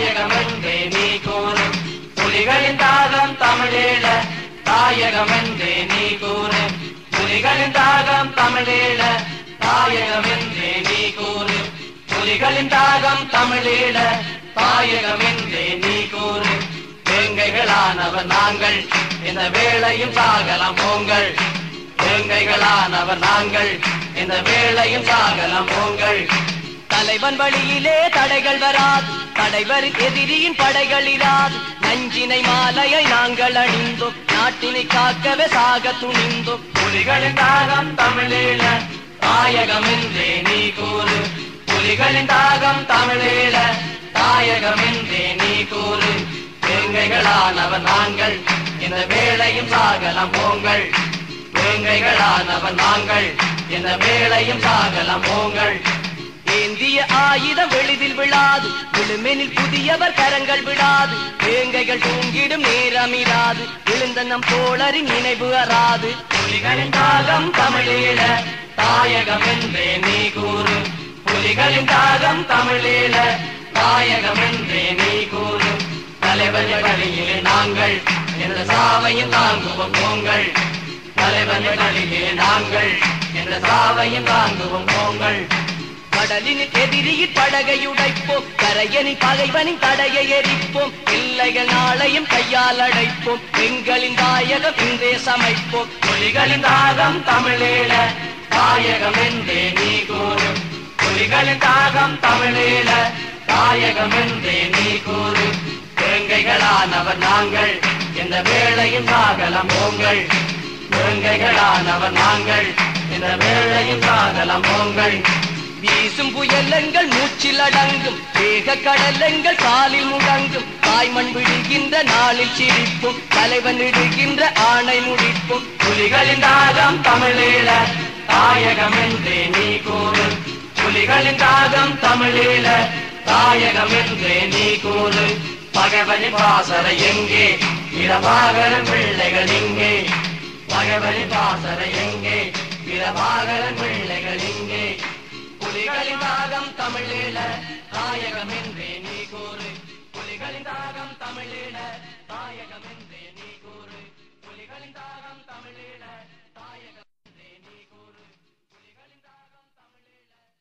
தாயகமென்றே நீ கூறு புலிகளின் தாகம் தமிழீழ தாயகமென்றே நீ கூறு புலிகளின் தாகம் தமிழீழ தாயகமென்றே நீ கூறு புலிகளின் தாகம் தமிழீழ தாயகமென்றே நீ கூறு வேங்கைகளானவர் நாங்கள் இந்த வேளையும் சாகலம் உங்கள் வேங்கைகளானவர் நாங்கள் இந்த வேளையும் சாகலம் உங்கள் தலைவன் வழியிலே தடைகள் வராது. தலைவரின் எதிரியின் படைகளிலாது. நஞ்சினை மாலையை நாங்கள் அணிந்தோம். நாட்டினை காக்கவே சாக துணிந்தோம். புலிகளின் தாகம் தமிழீழ தாயகம் என்றே நீ கூறு. புலிகளின் தாகம் தமிழீழ தாயகம் என்றே நீ கூறு. வேங்கைகளானவன் நாங்கள் இந்த வேளையும் சாகலாம் போங்கள். வேங்கைகளானவன் நாங்கள் இந்த வேளையும் சாகலாம் போங்கள். ஏந்திய ஆயுதம் எளிதில் விழாது. விழுமெனில் புதியவர் கரங்கள் விடாது வேங்கைகள் தூங்கிடும் நேரமிராது. விழுந்த நம் தோழரின் நினைவு அறாது. புலிகளின் தாகம் தமிழீழ தாயகம் என்றே நீ கூறு. புலிகளின் தாகம் தமிழீழ தாயகம் என்றே நீ கூறு. தலைவர் வழியிலே நாங்கள் என்ற சாவையும் தாங்குவோம் போங்கள். தலைவர் வழியிலே நாங்கள் என்ற சாவையும் தாங்குவோம் போங்கள். கடலின் எதிரியின் படகை உடைப்போம் கரையனின் பகைவனின் தடையை எரிப்போம். பிள்ளைகள் நாளையும் கையால் அடைப்போம். பெண்களின் தாயகம் இன்றே சமைப்போம். புலிகளின் தாகம் தமிழீழ தாயகம் என்றே நீ கூறும் புலிகளின் தாகம் தமிழீழ தாயகம் என்றே நீ கூறு. குழந்தைகளானவர் நாங்கள் இந்த வேளையும் சாகலம் போங்கள். குழந்தைகளானவர் நாங்கள் இந்த வேளையும் சாகலம் போங்கள். வீசும் புயலங்கள் மூச்சில் அடங்கும். வேக கடலங்கள் காலில் முடங்கும். தாய்மண் விடுகின்ற நாளில் சிரிப்பும் தலைவன் இடுகின்ற ஆணை முடிப்பும் புலிகளின் தாகம் தமிழீழ தாயகம் என்றே நீ கூறு. புலிகளின் தாகம் தமிழீழ தாயகம் என்றே நீ கூறு. பகைவனின் பாசறை எங்கே? இரவாகரன் பிள்ளைகள் எங்கே பகைவனின் பாசறை எங்கே? இரவாகரன் பிள்ளை புலிகளின் தாகம் தமிழீழ தாயகமென்றே நீ கூறு. புலிகளின் தாகம் தமிழீழ தாயகமென்றே நீ கூறு. புலிகளின் தாகம் தமிழீழ